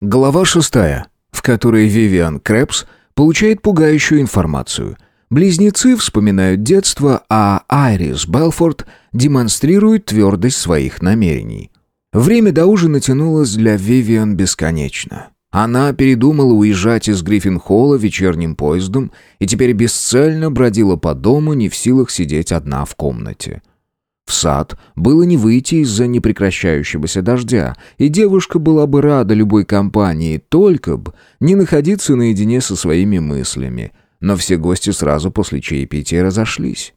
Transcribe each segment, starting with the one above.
Глава шестая, в которой Вивиан Крэпс получает пугающую информацию. Близнецы вспоминают детство, а Айрис Белфорд демонстрирует твердость своих намерений. Время до ужина тянулось для Вивиан бесконечно. Она передумала уезжать из Гриффин-холла вечерним поездом и теперь бесцельно бродила по дому, не в силах сидеть одна в комнате. В сад было не выйти из-за непрекращающегося дождя, и девушка была бы рада любой компании, только б не находиться наедине со своими мыслями. Но все гости сразу после чаепития разошлись.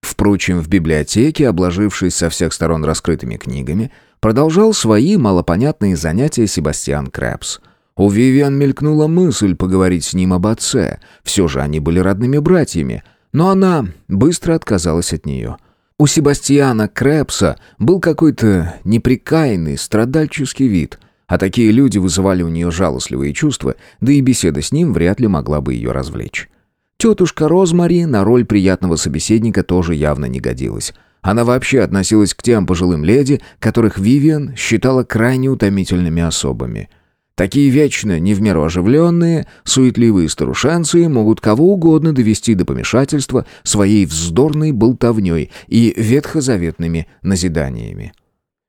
Впрочем, в библиотеке, обложившись со всех сторон раскрытыми книгами, продолжал свои малопонятные занятия Себастьян Крэпс. У Вивиан мелькнула мысль поговорить с ним об отце, все же они были родными братьями, но она быстро отказалась от нее – у Себастьяна Крэпса был какой-то неприкаянный, страдальческий вид, а такие люди вызывали у нее жалостливые чувства, да и беседа с ним вряд ли могла бы ее развлечь. Тетушка Розмари на роль приятного собеседника тоже явно не годилась. Она вообще относилась к тем пожилым леди, которых Вивиан считала крайне утомительными особами – Такие вечно не в меру оживленные, суетливые старушенцы могут кого угодно довести до помешательства своей вздорной болтовней и ветхозаветными назиданиями.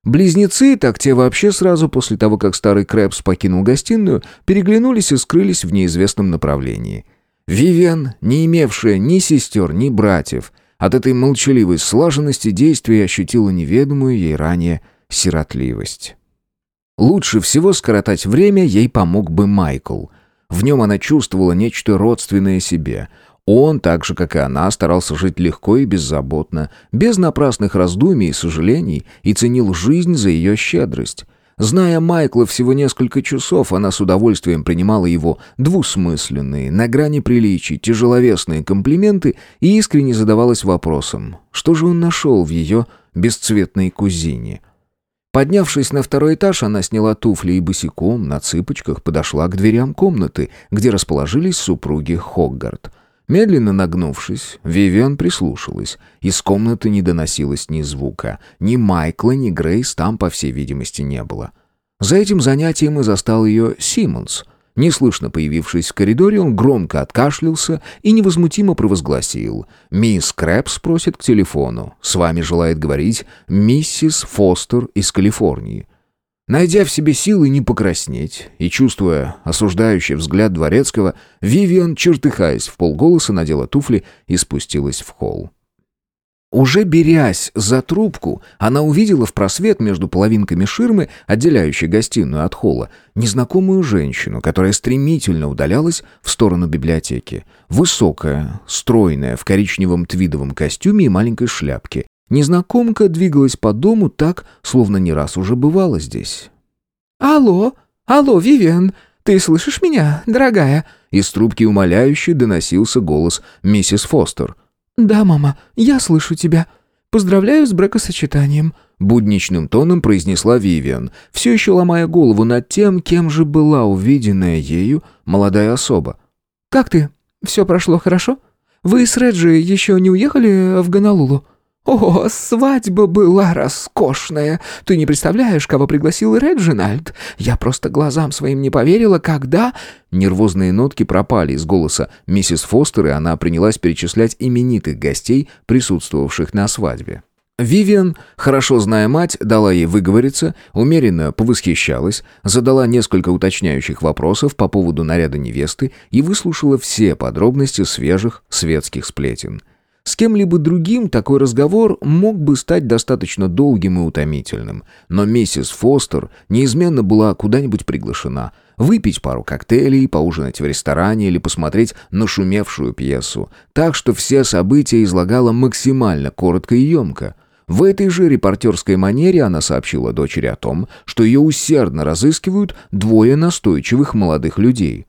Близнецы, так те вообще сразу после того, как старый Крэпс покинул гостиную, переглянулись и скрылись в неизвестном направлении. Вивиан, не имевшая ни сестер, ни братьев, от этой молчаливой слаженности действий ощутила неведомую ей ранее сиротливость. Лучше всего скоротать время ей помог бы Майкл. В нем она чувствовала нечто родственное себе. Он, так же, как и она, старался жить легко и беззаботно, без напрасных раздумий и сожалений, и ценил жизнь за ее щедрость. Зная Майкла всего несколько часов, она с удовольствием принимала его двусмысленные, на грани приличий, тяжеловесные комплименты и искренне задавалась вопросом, что же он нашел в ее бесцветной кузине – Поднявшись на второй этаж, она сняла туфли и босиком на цыпочках подошла к дверям комнаты, где расположились супруги Хоггарт. Медленно нагнувшись, Вивиан прислушалась. Из комнаты не доносилось ни звука. Ни Майкла, ни Грейс там, по всей видимости, не было. За этим занятием и застал ее Симмонс — Неслышно появившись в коридоре, он громко откашлялся и невозмутимо провозгласил. «Мисс Крэпс просит к телефону. С вами желает говорить миссис Фостер из Калифорнии». Найдя в себе силы не покраснеть и чувствуя осуждающий взгляд дворецкого, Вивиан, чертыхаясь в полголоса, надела туфли и спустилась в холл. Уже берясь за трубку, она увидела в просвет между половинками ширмы, отделяющей гостиную от холла, незнакомую женщину, которая стремительно удалялась в сторону библиотеки. Высокая, стройная, в коричневом твидовом костюме и маленькой шляпке. Незнакомка двигалась по дому так, словно не раз уже бывала здесь. «Алло, алло, Вивиан, ты слышишь меня, дорогая?» Из трубки умоляюще доносился голос миссис Фостер. «Да, мама, я слышу тебя. Поздравляю с бракосочетанием», — будничным тоном произнесла Вивиан, все еще ломая голову над тем, кем же была увиденная ею молодая особа. «Как ты? Все прошло хорошо? Вы с Реджи еще не уехали в Гонолулу?» «О, свадьба была роскошная! Ты не представляешь, кого пригласил Реджинальд? Я просто глазам своим не поверила, когда...» Нервозные нотки пропали из голоса миссис Фостер, и она принялась перечислять именитых гостей, присутствовавших на свадьбе. Вивиан, хорошо зная мать, дала ей выговориться, умеренно повосхищалась, задала несколько уточняющих вопросов по поводу наряда невесты и выслушала все подробности свежих светских сплетен – с кем-либо другим такой разговор мог бы стать достаточно долгим и утомительным, но миссис Фостер неизменно была куда-нибудь приглашена выпить пару коктейлей, поужинать в ресторане или посмотреть нашумевшую пьесу, так что все события излагала максимально коротко и емко. В этой же репортерской манере она сообщила дочери о том, что ее усердно разыскивают двое настойчивых молодых людей.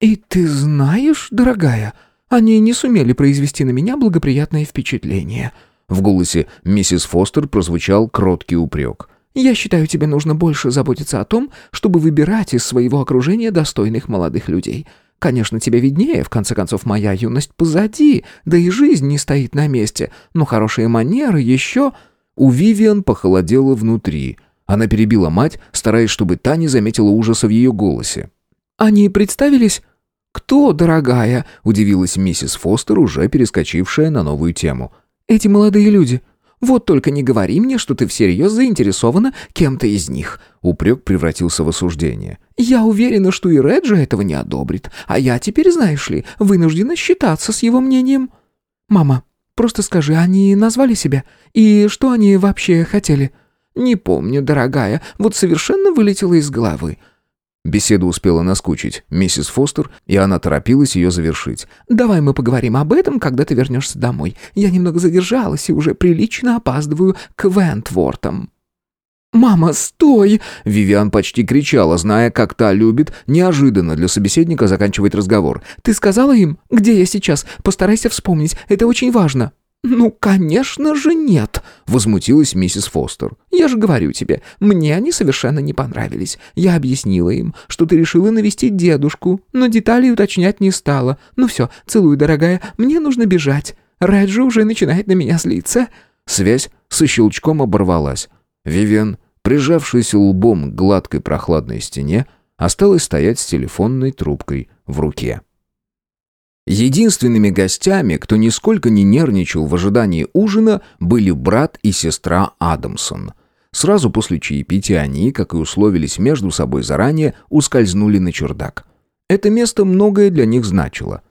«И ты знаешь, дорогая...» Они не сумели произвести на меня благоприятное впечатление». В голосе миссис Фостер прозвучал кроткий упрек. «Я считаю, тебе нужно больше заботиться о том, чтобы выбирать из своего окружения достойных молодых людей. Конечно, тебе виднее, в конце концов, моя юность позади, да и жизнь не стоит на месте, но хорошие манеры еще...» У Вивиан похолодело внутри. Она перебила мать, стараясь, чтобы та не заметила ужаса в ее голосе. «Они представились?» «Кто, дорогая?» – удивилась миссис Фостер, уже перескочившая на новую тему. «Эти молодые люди. Вот только не говори мне, что ты всерьез заинтересована кем-то из них». Упрек превратился в осуждение. «Я уверена, что и Реджи этого не одобрит. А я теперь, знаешь ли, вынуждена считаться с его мнением. Мама, просто скажи, они назвали себя? И что они вообще хотели?» «Не помню, дорогая. Вот совершенно вылетело из головы. Беседа успела наскучить миссис Фостер, и она торопилась ее завершить. «Давай мы поговорим об этом, когда ты вернешься домой. Я немного задержалась и уже прилично опаздываю к Вентвортам». «Мама, стой!» Вивиан почти кричала, зная, как та любит неожиданно для собеседника заканчивать разговор. «Ты сказала им, где я сейчас? Постарайся вспомнить, это очень важно». «Ну, конечно же нет», — возмутилась миссис Фостер. «Я же говорю тебе, мне они совершенно не понравились. Я объяснила им, что ты решила навестить дедушку, но деталей уточнять не стала. Ну все, целую, дорогая, мне нужно бежать. Реджи уже начинает на меня злиться». Связь со щелчком оборвалась. Вивен, прижавшись лбом к гладкой прохладной стене, осталась стоять с телефонной трубкой в руке. Единственными гостями, кто нисколько не нервничал в ожидании ужина, были брат и сестра Адамсон. Сразу после чаепития они, как и условились между собой заранее, ускользнули на чердак. Это место многое для них значило.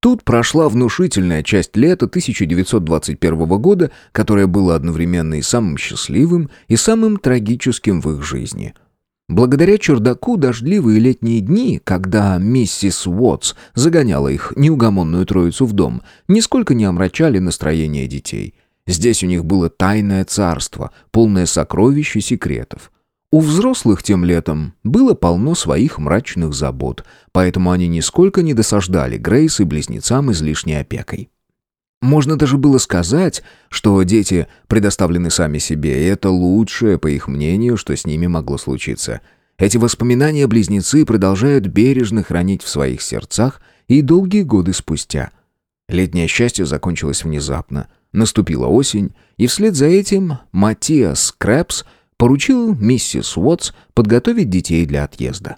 Тут прошла внушительная часть лета 1921 года, которое было одновременно и самым счастливым, и самым трагическим в их жизни – Благодаря чердаку дождливые летние дни, когда миссис Уотс загоняла их неугомонную троицу в дом, нисколько не омрачали настроение детей. Здесь у них было тайное царство, полное сокровищ и секретов. У взрослых тем летом было полно своих мрачных забот, поэтому они нисколько не досаждали Грейс и близнецам излишней опекой. Можно даже было сказать, что дети предоставлены сами себе, и это лучшее, по их мнению, что с ними могло случиться. Эти воспоминания близнецы продолжают бережно хранить в своих сердцах и долгие годы спустя. Летнее счастье закончилось внезапно. Наступила осень, и вслед за этим Матиас Крэпс поручил миссис Уотс подготовить детей для отъезда.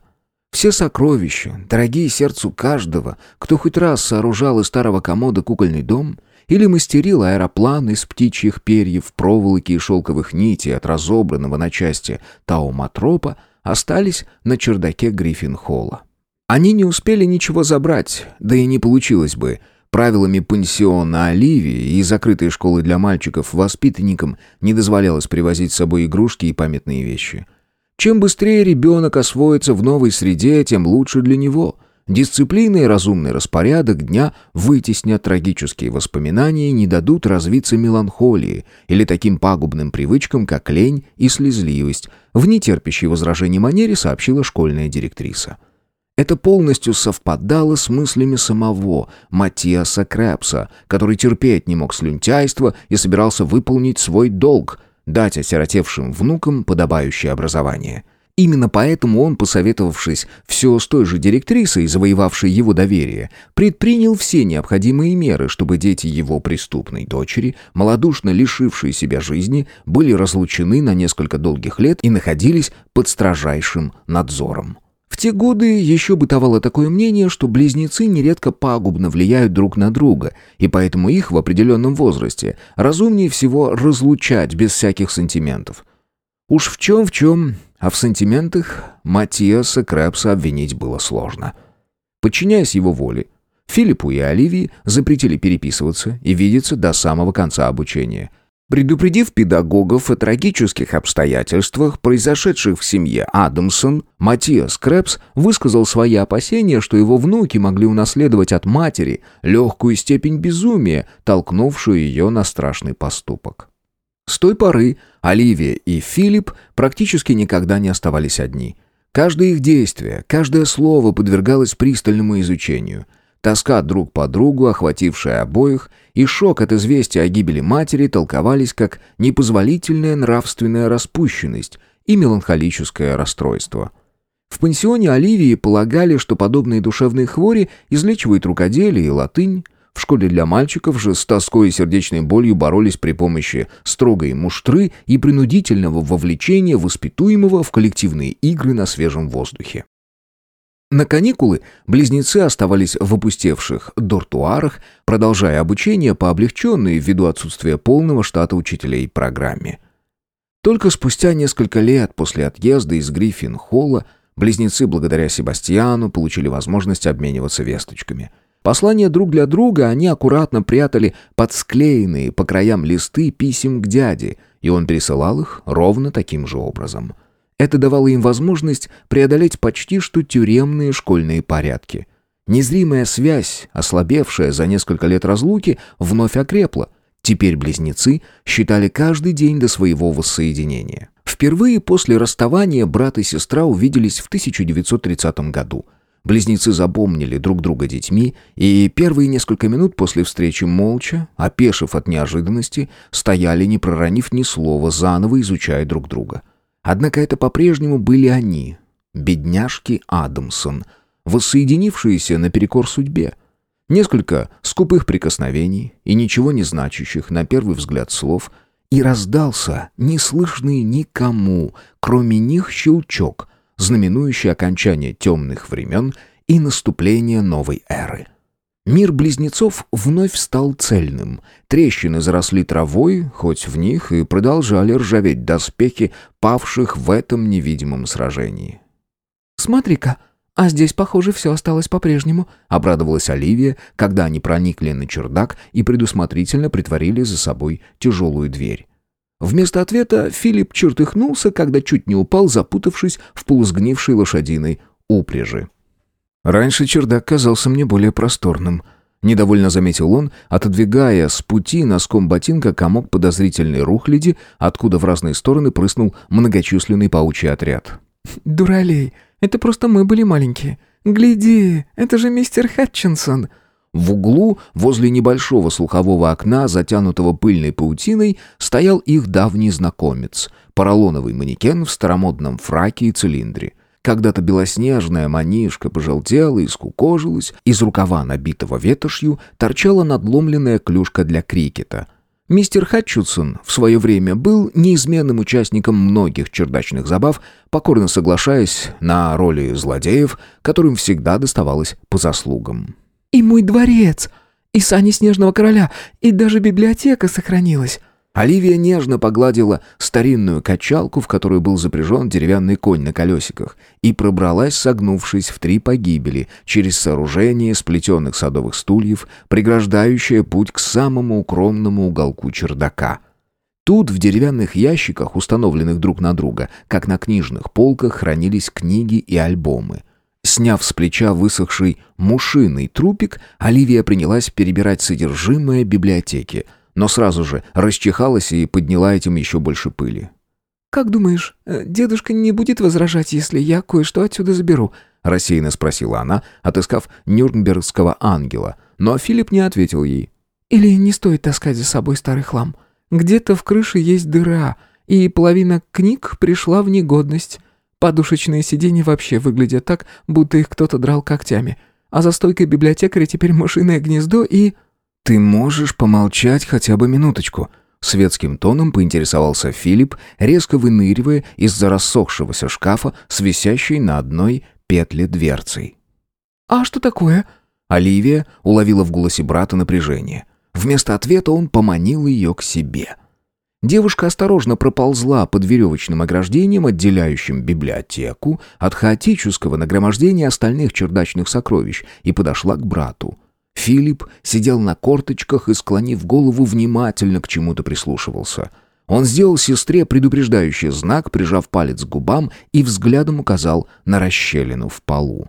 Все сокровища, дорогие сердцу каждого, кто хоть раз сооружал из старого комода кукольный дом — или мастерил аэроплан из птичьих перьев, проволоки и шелковых нитей от разобранного на части тауматропа, остались на чердаке Гриффин-холла. Они не успели ничего забрать, да и не получилось бы. Правилами пансиона Оливии и закрытой школы для мальчиков воспитанникам не дозволялось привозить с собой игрушки и памятные вещи. Чем быстрее ребенок освоится в новой среде, тем лучше для него – Дисциплина и разумный распорядок дня вытеснят трагические воспоминания и не дадут развиться меланхолии или таким пагубным привычкам, как лень и слезливость, в нетерпящей возражений манере сообщила школьная директриса. Это полностью совпадало с мыслями самого Матиаса Крэпса, который терпеть не мог слюнтяйства и собирался выполнить свой долг – дать осиротевшим внукам подобающее образование – Именно поэтому он, посоветовавшись все с той же директрисой, завоевавшей его доверие, предпринял все необходимые меры, чтобы дети его преступной дочери, малодушно лишившие себя жизни, были разлучены на несколько долгих лет и находились под строжайшим надзором. В те годы еще бытовало такое мнение, что близнецы нередко пагубно влияют друг на друга, и поэтому их в определенном возрасте разумнее всего разлучать без всяких сантиментов. Уж в чем в чем, а в сантиментах Матиаса Крэпса обвинить было сложно. Подчиняясь его воле, Филиппу и Оливии запретили переписываться и видеться до самого конца обучения. Предупредив педагогов о трагических обстоятельствах, произошедших в семье Адамсон, Матиас Крэпс высказал свои опасения, что его внуки могли унаследовать от матери легкую степень безумия, толкнувшую ее на страшный поступок. С той поры Оливия и Филипп практически никогда не оставались одни. Каждое их действие, каждое слово подвергалось пристальному изучению. Тоска друг по другу, охватившая обоих, и шок от известия о гибели матери толковались как непозволительная нравственная распущенность и меланхолическое расстройство. В пансионе Оливии полагали, что подобные душевные хвори излечивают рукоделие и латынь, В школе для мальчиков же с тоской и сердечной болью боролись при помощи строгой муштры и принудительного вовлечения воспитуемого в коллективные игры на свежем воздухе. На каникулы близнецы оставались в опустевших дортуарах, продолжая обучение по облегченной ввиду отсутствия полного штата учителей программе. Только спустя несколько лет после отъезда из Гриффин-холла близнецы благодаря Себастьяну получили возможность обмениваться весточками. Послания друг для друга они аккуратно прятали под склеенные по краям листы писем к дяде, и он пересылал их ровно таким же образом – это давало им возможность преодолеть почти что тюремные школьные порядки. Незримая связь, ослабевшая за несколько лет разлуки, вновь окрепла. Теперь близнецы считали каждый день до своего воссоединения. Впервые после расставания брат и сестра увиделись в 1930 году. Близнецы запомнили друг друга детьми, и первые несколько минут после встречи молча, опешив от неожиданности, стояли, не проронив ни слова, заново изучая друг друга. Однако это по-прежнему были они, бедняжки Адамсон, воссоединившиеся наперекор судьбе. Несколько скупых прикосновений и ничего не значащих на первый взгляд слов, и раздался неслышный никому, кроме них щелчок, знаменующий окончание темных времен и наступление новой эры. Мир близнецов вновь стал цельным. Трещины заросли травой, хоть в них и продолжали ржаветь доспехи павших в этом невидимом сражении. «Смотри-ка, а здесь, похоже, все осталось по-прежнему», — обрадовалась Оливия, когда они проникли на чердак и предусмотрительно притворили за собой тяжелую дверь. Вместо ответа Филипп чертыхнулся, когда чуть не упал, запутавшись в полусгнившей лошадиной упряжи. Раньше чердак казался мне более просторным. Недовольно заметил он, отодвигая с пути носком ботинка комок подозрительной рухляди, откуда в разные стороны прыснул многочисленный паучий отряд. «Дуралей, это просто мы были маленькие. Гляди, это же мистер Хатчинсон!» В углу, возле небольшого слухового окна, затянутого пыльной паутиной, стоял их давний знакомец, поролоновый манекен в старомодном фраке и цилиндре. Когда-то белоснежная манишка пожелтела и скукожилась, из рукава, набитого ветошью, торчала надломленная клюшка для крикета. Мистер Хатчудсон в свое время был неизменным участником многих чердачных забав, покорно соглашаясь на роли злодеев, которым всегда доставалось по заслугам. «И мой дворец, и сани Снежного Короля, и даже библиотека сохранилась», Оливия нежно погладила старинную качалку, в которую был запряжен деревянный конь на колесиках, и пробралась, согнувшись в три погибели, через сооружение сплетенных садовых стульев, преграждающее путь к самому укромному уголку чердака. Тут в деревянных ящиках, установленных друг на друга, как на книжных полках, хранились книги и альбомы. Сняв с плеча высохший мушиный трупик, Оливия принялась перебирать содержимое библиотеки — но сразу же расчихалась и подняла этим еще больше пыли. «Как думаешь, э, дедушка не будет возражать, если я кое-что отсюда заберу?» — рассеянно спросила она, отыскав нюрнбергского ангела, но Филипп не ответил ей. «Или не стоит таскать за собой старый хлам? Где-то в крыше есть дыра, и половина книг пришла в негодность. Подушечные сиденья вообще выглядят так, будто их кто-то драл когтями, а за стойкой библиотекаря теперь мышиное гнездо и...» «Ты можешь помолчать хотя бы минуточку?» Светским тоном поинтересовался Филипп, резко выныривая из-за рассохшегося шкафа с висящей на одной петле дверцей. «А что такое?» Оливия уловила в голосе брата напряжение. Вместо ответа он поманил ее к себе. Девушка осторожно проползла под веревочным ограждением, отделяющим библиотеку от хаотического нагромождения остальных чердачных сокровищ, и подошла к брату. Филипп сидел на корточках и, склонив голову, внимательно к чему-то прислушивался. Он сделал сестре предупреждающий знак, прижав палец к губам и взглядом указал на расщелину в полу.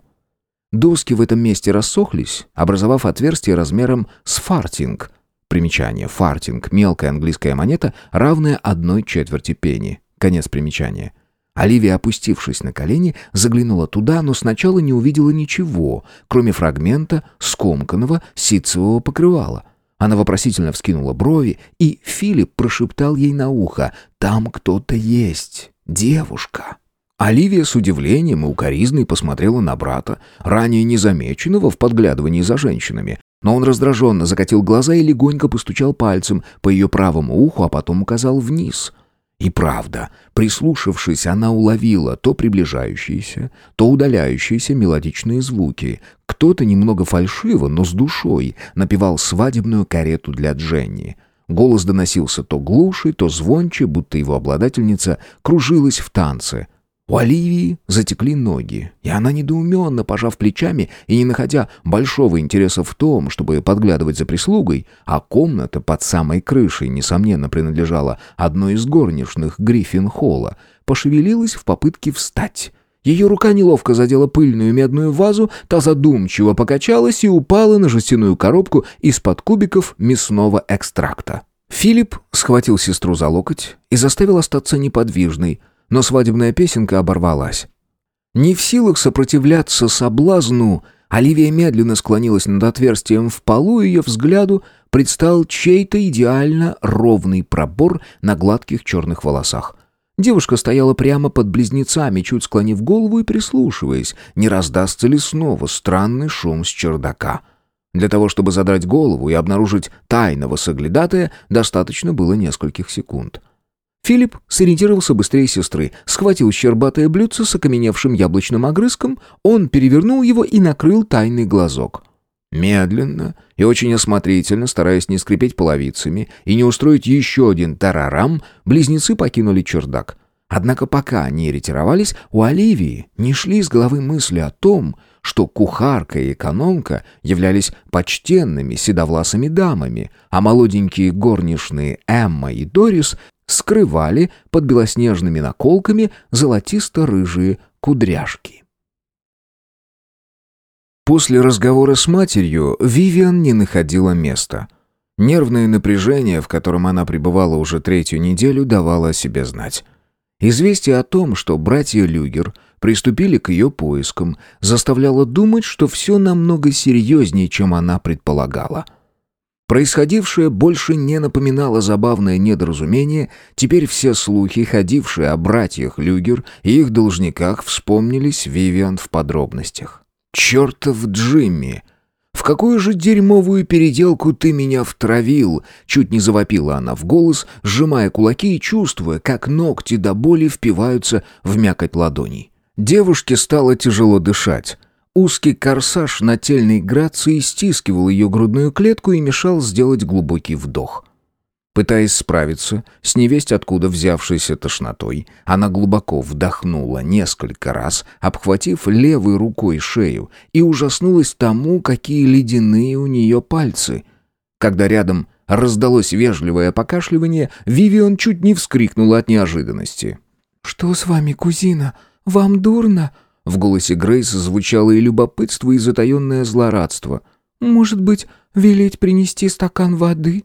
Доски в этом месте рассохлись, образовав отверстие размером с фартинг. Примечание. Фартинг – мелкая английская монета, равная одной четверти пенни. Конец примечания. Оливия, опустившись на колени, заглянула туда, но сначала не увидела ничего, кроме фрагмента скомканного ситцевого покрывала. Она вопросительно вскинула брови, и Филипп прошептал ей на ухо «Там кто-то есть, девушка». Оливия с удивлением и укоризной посмотрела на брата, ранее незамеченного в подглядывании за женщинами, Но он раздраженно закатил глаза и легонько постучал пальцем по ее правому уху, а потом указал вниз. И правда, прислушавшись, она уловила то приближающиеся, то удаляющиеся мелодичные звуки. Кто-то немного фальшиво, но с душой напевал свадебную карету для Дженни. Голос доносился то глуше, то звонче, будто его обладательница кружилась в танце. У Оливии затекли ноги, и она недоуменно, пожав плечами и не находя большого интереса в том, чтобы подглядывать за прислугой, а комната под самой крышей, несомненно, принадлежала одной из горничных Гриффин-холла, пошевелилась в попытке встать. Ее рука неловко задела пыльную медную вазу, та задумчиво покачалась и упала на жестяную коробку из-под кубиков мясного экстракта. Филипп схватил сестру за локоть и заставил остаться неподвижной – но свадебная песенка оборвалась. Не в силах сопротивляться соблазну, Оливия медленно склонилась над отверстием в полу, и ее взгляду предстал чей-то идеально ровный пробор на гладких черных волосах. Девушка стояла прямо под близнецами, чуть склонив голову и прислушиваясь, не раздастся ли снова странный шум с чердака. Для того, чтобы задрать голову и обнаружить тайного соглядатая, достаточно было нескольких секунд. Филипп сориентировался быстрее сестры, схватил щербатое блюдце с окаменевшим яблочным огрызком, он перевернул его и накрыл тайный глазок. Медленно и очень осмотрительно, стараясь не скрипеть половицами и не устроить еще один тарарам, близнецы покинули чердак. Однако пока они ретировались, у Оливии не шли из головы мысли о том, что кухарка и экономка являлись почтенными седовласыми дамами, а молоденькие горничные Эмма и Дорис скрывали под белоснежными наколками золотисто-рыжие кудряшки. После разговора с матерью Вивиан не находила места. Нервное напряжение, в котором она пребывала уже третью неделю, давало о себе знать. Известие о том, что братья Люгер приступили к ее поискам, заставляло думать, что все намного серьезнее, чем она предполагала – Происходившее больше не напоминало забавное недоразумение, теперь все слухи, ходившие о братьях Люгер и их должниках, вспомнились Вивиан в подробностях. «Чертов Джимми! В какую же дерьмовую переделку ты меня втравил?» Чуть не завопила она в голос, сжимая кулаки и чувствуя, как ногти до боли впиваются в мякоть ладоней. Девушке стало тяжело дышать. Узкий корсаж нательной грации стискивал ее грудную клетку и мешал сделать глубокий вдох. Пытаясь справиться с невесть откуда взявшейся тошнотой, она глубоко вдохнула несколько раз, обхватив левой рукой шею, и ужаснулась тому, какие ледяные у нее пальцы. Когда рядом раздалось вежливое покашливание, Вивиан чуть не вскрикнула от неожиданности. «Что с вами, кузина? Вам дурно?» В голосе Грейс звучало и любопытство, и затаенное злорадство. «Может быть, велеть принести стакан воды?»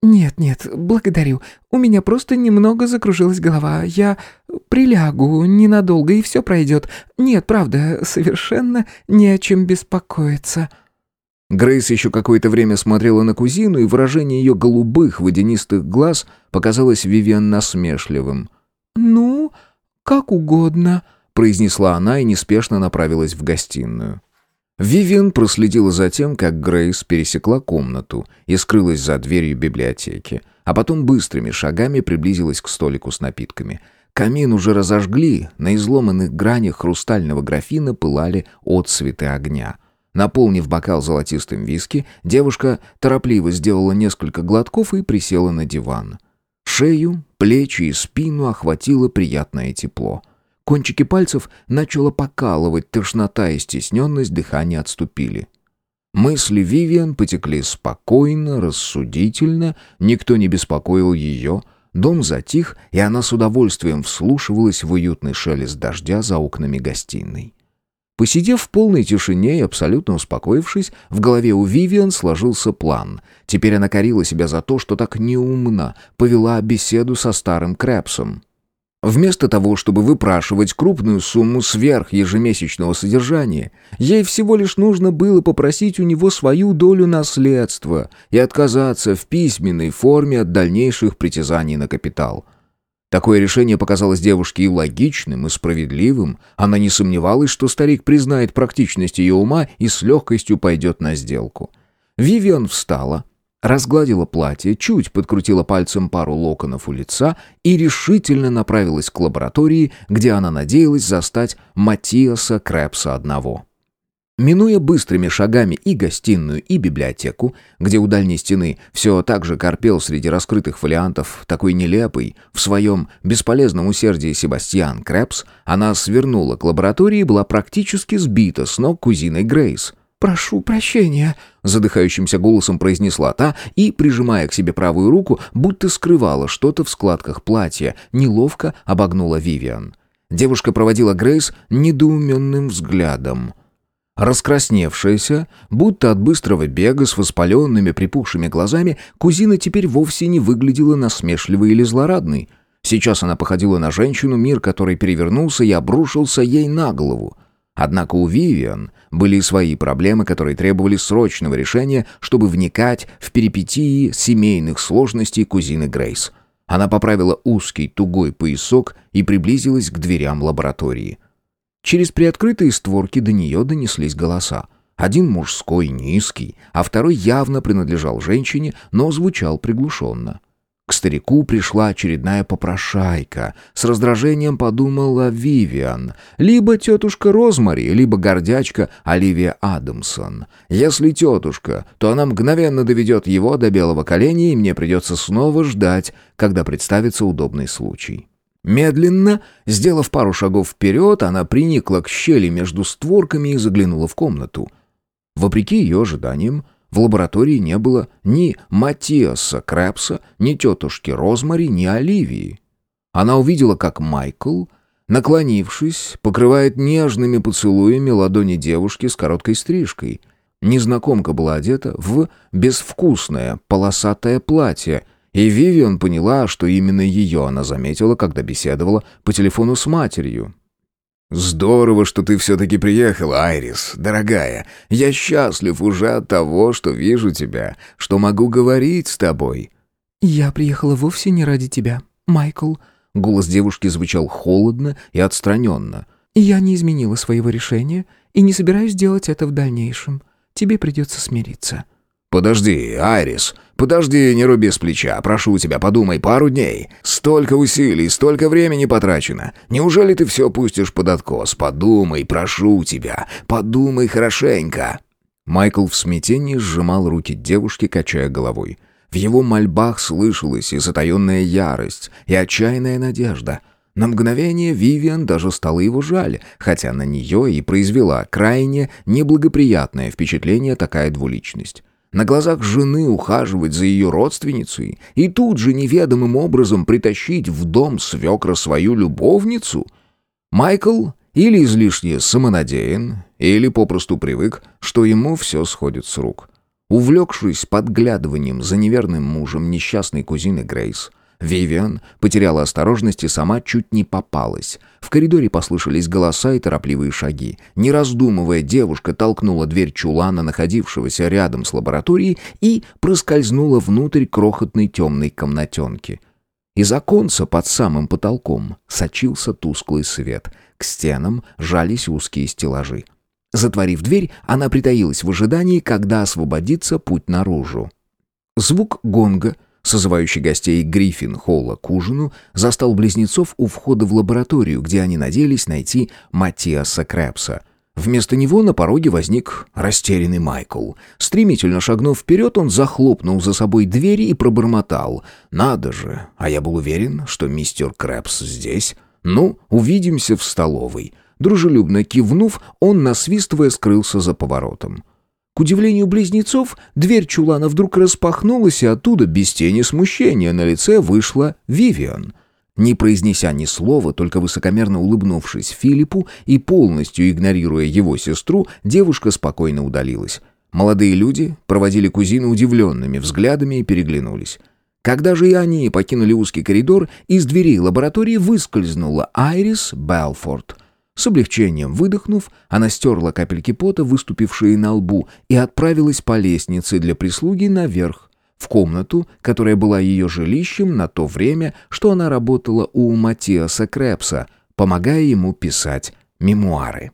«Нет-нет, благодарю. У меня просто немного закружилась голова. Я прилягу ненадолго, и все пройдет. Нет, правда, совершенно не о чем беспокоиться». Грейс еще какое-то время смотрела на кузину, и выражение ее голубых водянистых глаз показалось Вивиан насмешливым. «Ну, как угодно», произнесла она и неспешно направилась в гостиную. Вивиан проследила за тем, как Грейс пересекла комнату и скрылась за дверью библиотеки, а потом быстрыми шагами приблизилась к столику с напитками. Камин уже разожгли, на изломанных гранях хрустального графина пылали отцветы огня. Наполнив бокал золотистым виски, девушка торопливо сделала несколько глотков и присела на диван. Шею, плечи и спину охватило приятное тепло. Кончики пальцев начало покалывать, тошнота и стесненность дыхания отступили. Мысли Вивиан потекли спокойно, рассудительно, никто не беспокоил ее, дом затих, и она с удовольствием вслушивалась в уютный шелест дождя за окнами гостиной. Посидев в полной тишине и абсолютно успокоившись, в голове у Вивиан сложился план. Теперь она корила себя за то, что так неумно повела беседу со старым Крэпсом. Вместо того, чтобы выпрашивать крупную сумму сверх ежемесячного содержания, ей всего лишь нужно было попросить у него свою долю наследства и отказаться в письменной форме от дальнейших притязаний на капитал. Такое решение показалось девушке и логичным, и справедливым. Она не сомневалась, что старик признает практичность ее ума и с легкостью пойдет на сделку. Вивиан встала, разгладила платье, чуть подкрутила пальцем пару локонов у лица и решительно направилась к лаборатории, где она надеялась застать Матиаса Крэпса одного. Минуя быстрыми шагами и гостиную, и библиотеку, где у дальней стены все так же корпел среди раскрытых фолиантов такой нелепый, в своем бесполезном усердии Себастьян Крэпс, она свернула к лаборатории и была практически сбита с ног кузиной Грейс. «Прошу прощения», — задыхающимся голосом произнесла та и, прижимая к себе правую руку, будто скрывала что-то в складках платья, неловко обогнула Вивиан. Девушка проводила Грейс недоуменным взглядом — Раскрасневшаяся, будто от быстрого бега с воспаленными припухшими глазами, кузина теперь вовсе не выглядела насмешливой или злорадной. Сейчас она походила на женщину, мир которой перевернулся и обрушился ей на голову. Однако у Вивиан были свои проблемы, которые требовали срочного решения, чтобы вникать в перипетии семейных сложностей кузины Грейс. Она поправила узкий тугой поясок и приблизилась к дверям лаборатории. Через приоткрытые створки до нее донеслись голоса. Один мужской, низкий, а второй явно принадлежал женщине, но звучал приглушенно. К старику пришла очередная попрошайка. С раздражением подумала Вивиан. Либо тетушка Розмари, либо гордячка Оливия Адамсон. Если тетушка, то она мгновенно доведет его до белого коленя, и мне придется снова ждать, когда представится удобный случай. Медленно, сделав пару шагов вперед, она приникла к щели между створками и заглянула в комнату. Вопреки ее ожиданиям, в лаборатории не было ни Матиаса Крэпса, ни тетушки Розмари, ни Оливии. Она увидела, как Майкл, наклонившись, покрывает нежными поцелуями ладони девушки с короткой стрижкой. Незнакомка была одета в безвкусное полосатое платье — и Вивиан поняла, что именно ее она заметила, когда беседовала по телефону с матерью. «Здорово, что ты все-таки приехала, Айрис, дорогая. Я счастлив уже от того, что вижу тебя, что могу говорить с тобой». «Я приехала вовсе не ради тебя, Майкл». Голос девушки звучал холодно и отстраненно. «Я не изменила своего решения и не собираюсь делать это в дальнейшем. Тебе придется смириться». «Подожди, Айрис, подожди, не руби с плеча, прошу тебя, подумай пару дней. Столько усилий, столько времени потрачено. Неужели ты все пустишь под откос? Подумай, прошу тебя, подумай хорошенько». Майкл в смятении сжимал руки девушки, качая головой. В его мольбах слышалась и затаенная ярость, и отчаянная надежда. На мгновение Вивиан даже стало его жаль, хотя на нее и произвела крайне неблагоприятное впечатление такая двуличность на глазах жены ухаживать за ее родственницей и тут же неведомым образом притащить в дом свекра свою любовницу? Майкл или излишне самонадеян, или попросту привык, что ему все сходит с рук. Увлекшись подглядыванием за неверным мужем несчастной кузины Грейс, Вивиан потеряла осторожность и сама чуть не попалась. В коридоре послышались голоса и торопливые шаги. Не раздумывая, девушка толкнула дверь чулана, находившегося рядом с лабораторией, и проскользнула внутрь крохотной темной комнатенки. Из оконца под самым потолком сочился тусклый свет. К стенам жались узкие стеллажи. Затворив дверь, она притаилась в ожидании, когда освободится путь наружу. Звук гонга — созывающий гостей Гриффин Холла к ужину, застал близнецов у входа в лабораторию, где они надеялись найти Матиаса Крэпса. Вместо него на пороге возник растерянный Майкл. Стремительно шагнув вперед, он захлопнул за собой двери и пробормотал. «Надо же, а я был уверен, что мистер Крэпс здесь. Ну, увидимся в столовой». Дружелюбно кивнув, он, насвистывая, скрылся за поворотом. К удивлению близнецов, дверь чулана вдруг распахнулась, и оттуда, без тени смущения, на лице вышла Вивиан. Не произнеся ни слова, только высокомерно улыбнувшись Филиппу и полностью игнорируя его сестру, девушка спокойно удалилась. Молодые люди проводили кузину удивленными взглядами и переглянулись. Когда же и они покинули узкий коридор, из дверей лаборатории выскользнула Айрис Белфорд — с облегчением выдохнув, она стерла капельки пота, выступившие на лбу, и отправилась по лестнице для прислуги наверх, в комнату, которая была ее жилищем на то время, что она работала у Матиаса Крепса, помогая ему писать мемуары.